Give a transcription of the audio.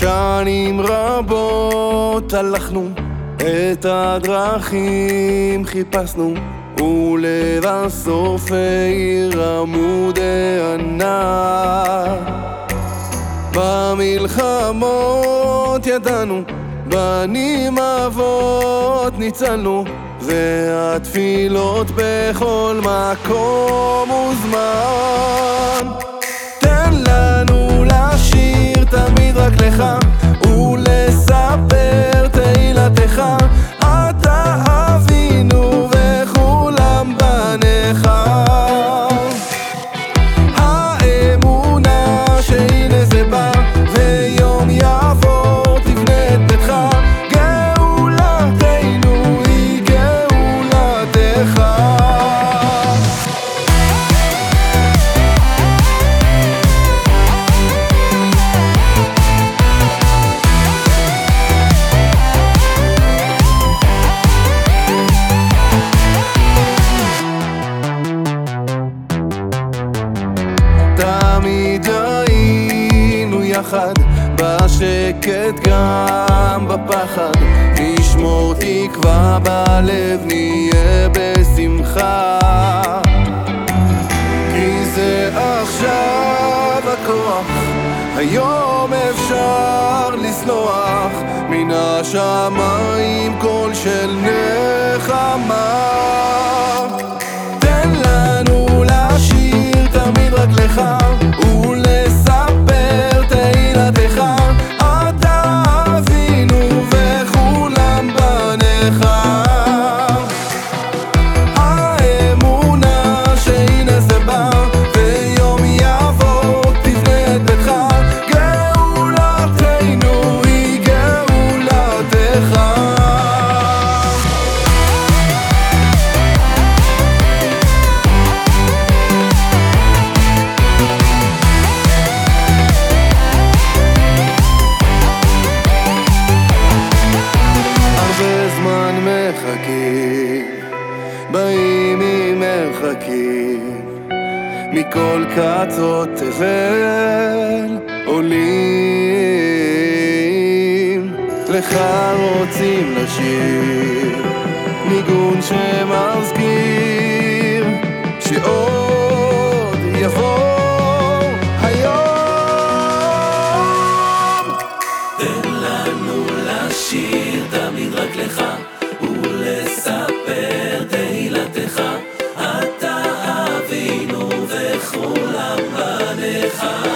שנים רבות הלכנו, את הדרכים חיפשנו, ולבסוף העיר עמודי ענק. במלחמות ידענו, בנים אבות ניצלנו, והתפילות בכל מקום וזמן. יחד, בשקט גם בפחד, נשמור תקווה בלב, נהיה בשמחה. כי זה עכשיו הכוח, היום אפשר לסלוח, מן השמיים באים ממרחקים, מכל קצות תבל עולים, לך רוצים לשיר. life.